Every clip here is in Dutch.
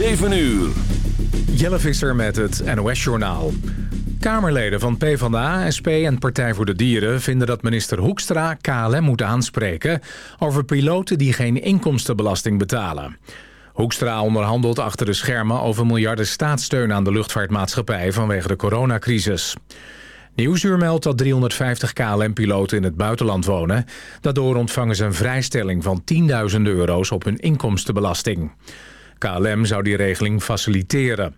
7 uur. Jelle Visser met het NOS-journaal. Kamerleden van PvdA, SP en Partij voor de Dieren vinden dat minister Hoekstra KLM moet aanspreken over piloten die geen inkomstenbelasting betalen. Hoekstra onderhandelt achter de schermen over miljarden staatssteun aan de luchtvaartmaatschappij vanwege de coronacrisis. Nieuwsuur meldt dat 350 KLM-piloten in het buitenland wonen. Daardoor ontvangen ze een vrijstelling van 10.000 euro's op hun inkomstenbelasting. KLM zou die regeling faciliteren.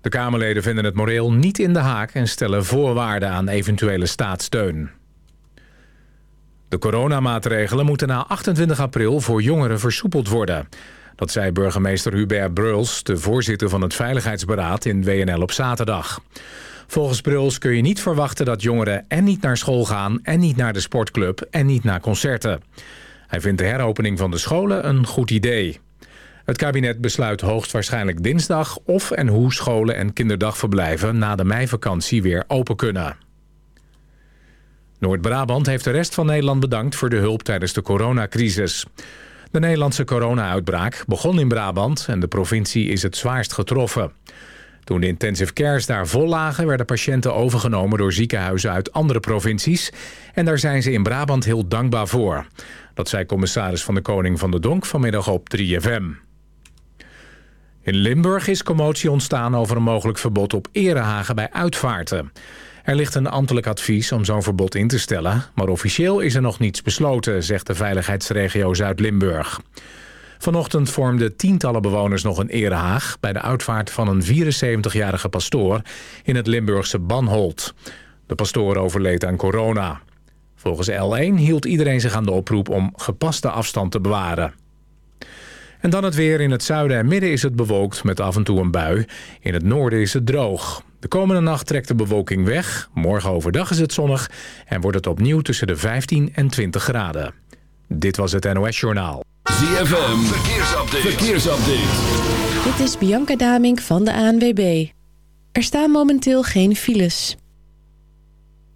De Kamerleden vinden het moreel niet in de haak... en stellen voorwaarden aan eventuele staatssteun. De coronamaatregelen moeten na 28 april voor jongeren versoepeld worden. Dat zei burgemeester Hubert Bruls, de voorzitter van het Veiligheidsberaad in WNL op zaterdag. Volgens Bruls kun je niet verwachten dat jongeren en niet naar school gaan... en niet naar de sportclub en niet naar concerten. Hij vindt de heropening van de scholen een goed idee. Het kabinet besluit hoogstwaarschijnlijk dinsdag of en hoe scholen en kinderdagverblijven na de meivakantie weer open kunnen. Noord-Brabant heeft de rest van Nederland bedankt voor de hulp tijdens de coronacrisis. De Nederlandse corona-uitbraak begon in Brabant en de provincie is het zwaarst getroffen. Toen de intensive cares daar vol lagen... werden patiënten overgenomen door ziekenhuizen uit andere provincies. En daar zijn ze in Brabant heel dankbaar voor. Dat zei commissaris van de Koning van de Donk vanmiddag op 3FM. In Limburg is commotie ontstaan over een mogelijk verbod op erehagen bij uitvaarten. Er ligt een ambtelijk advies om zo'n verbod in te stellen... maar officieel is er nog niets besloten, zegt de veiligheidsregio Zuid-Limburg. Vanochtend vormden tientallen bewoners nog een erehaag... bij de uitvaart van een 74-jarige pastoor in het Limburgse Banholt. De pastoor overleed aan corona. Volgens L1 hield iedereen zich aan de oproep om gepaste afstand te bewaren. En dan het weer. In het zuiden en midden is het bewolkt met af en toe een bui. In het noorden is het droog. De komende nacht trekt de bewolking weg. Morgen overdag is het zonnig en wordt het opnieuw tussen de 15 en 20 graden. Dit was het NOS Journaal. ZFM, verkeersupdate. verkeersupdate. Dit is Bianca Damink van de ANWB. Er staan momenteel geen files.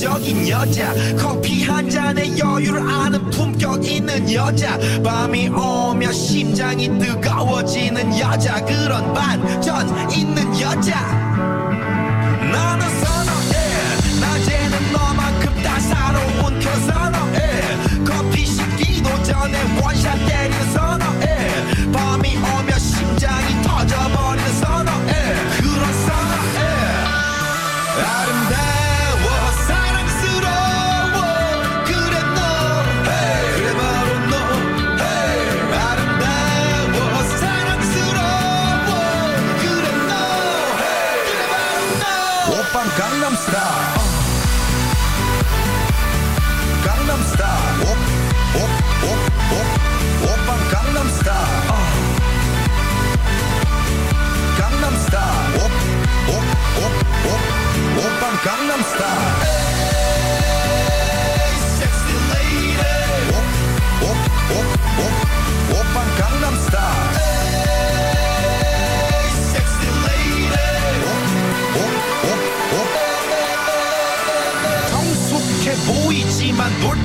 매력적인 여자 커피 한 잔에 여유를 아는 품격 있는 여자. 밤이 오면 심장이 뜨거워지는 여자. 그런 반전 있는 여자. 나는 선호해. 낮에는 너만큼 따사로운 그 선호해. 커피 식기도 전에 원샷 때려서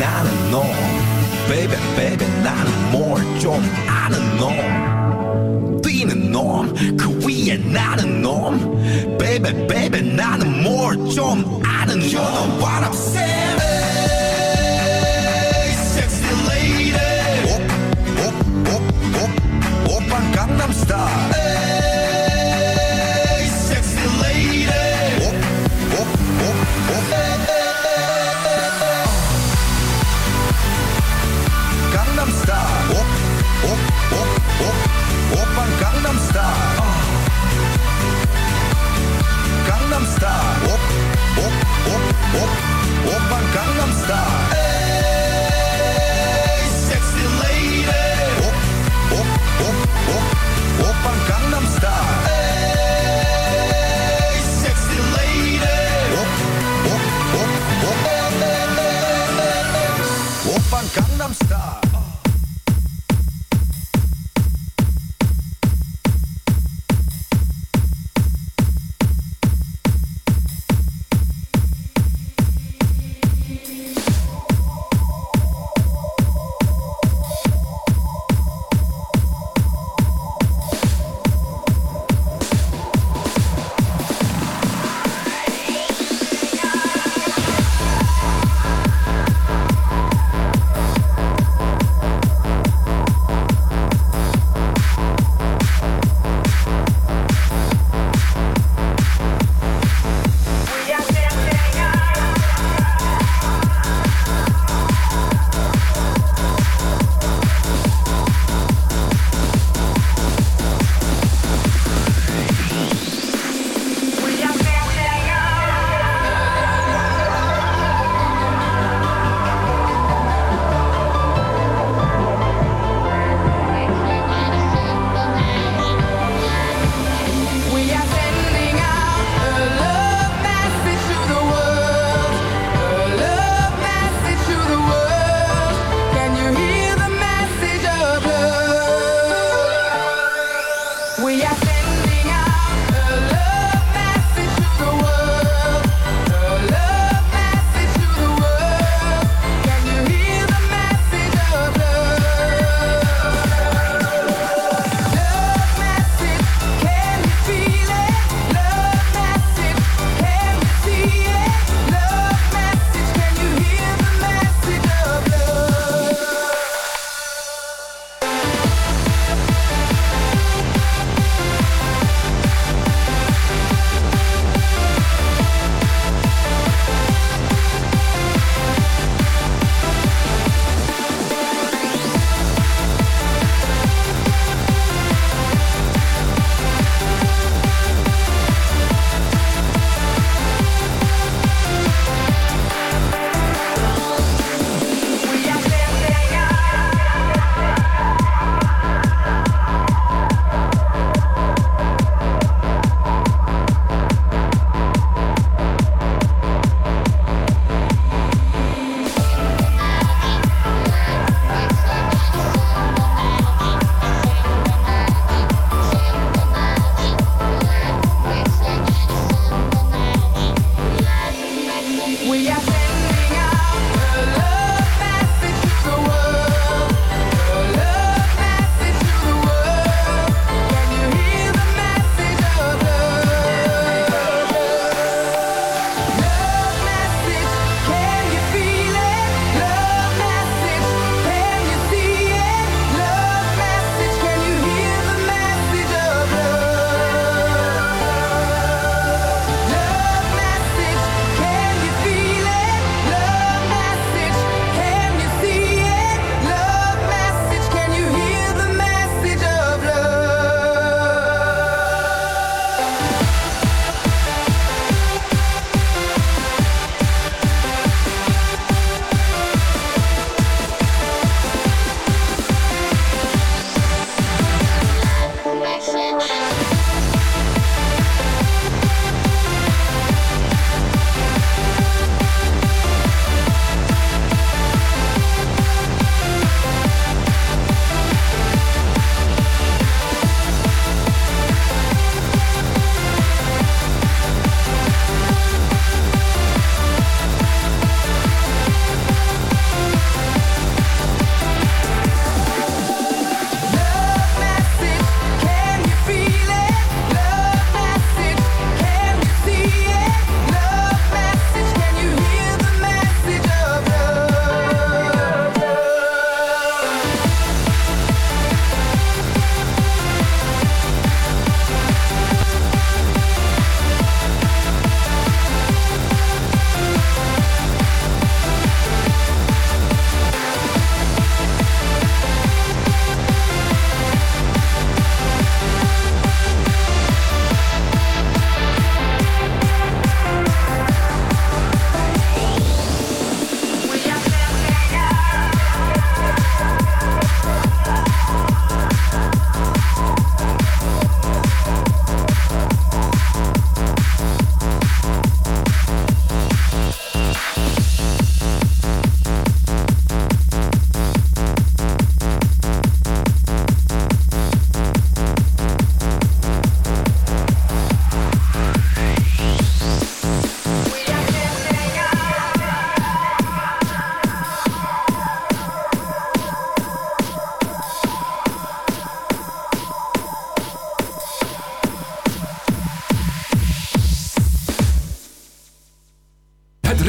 놈그 위에 나는 놈 베이베 베이베 나는 뭘 좀 아는 놈 뛰는 놈, 그 위에 나는 놈. Baby, baby, 나는 뭘 좀 아는 놈. You know what I'm saying? Hey, sexy lady. 오, 오, 오, 오, 오빤 강남 스타일.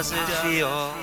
Does it feel?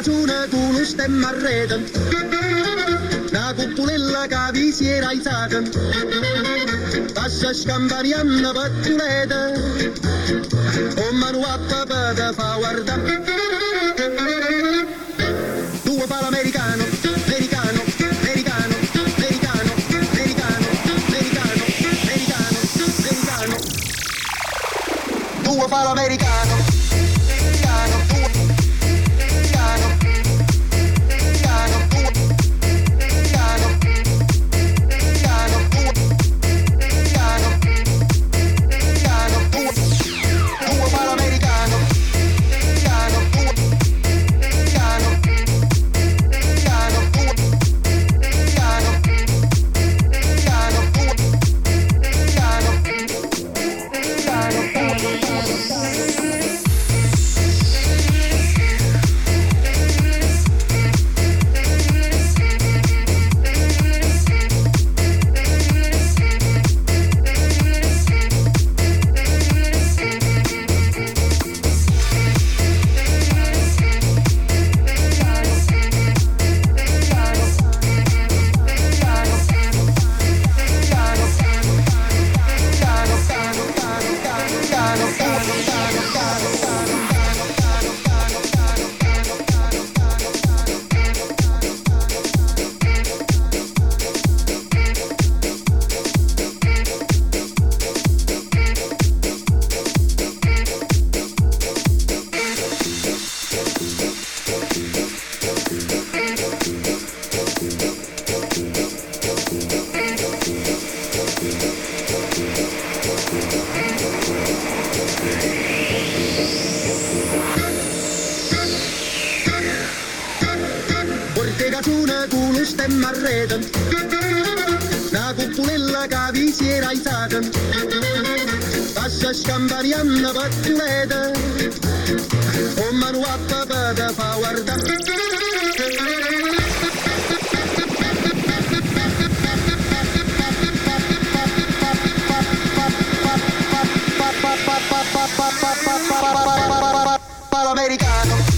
Portegacione tu non stemma a rete Na cuppulella che vi si era alzata Passa scampanianna pattuleta O manu a papà che fa Due l'americano, americano, americano, americano, americano, americano, americano, Due l'americano, americano, kun stemma reeden. Nagu punellaga viisi ei saada. Passas kampanjanna vattu leeda. Homman uappa päätä pauarda. Palo americano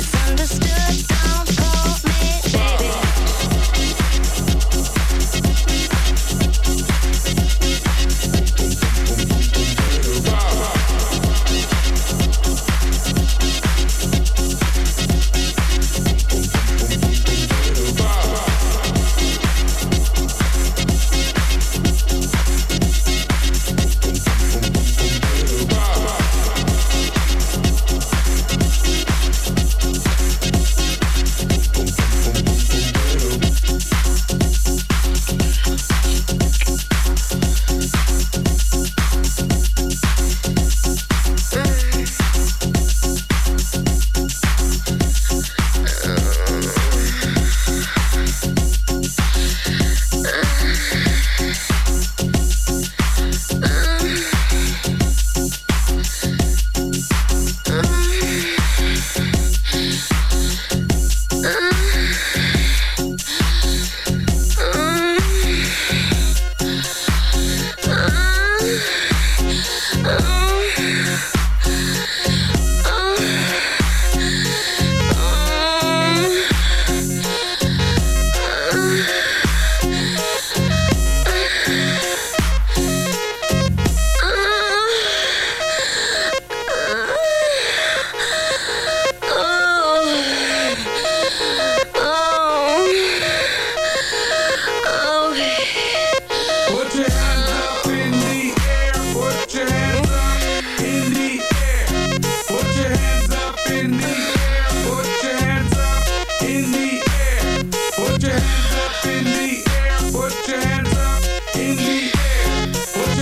misunderstood.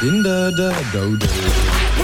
Dinda da do do.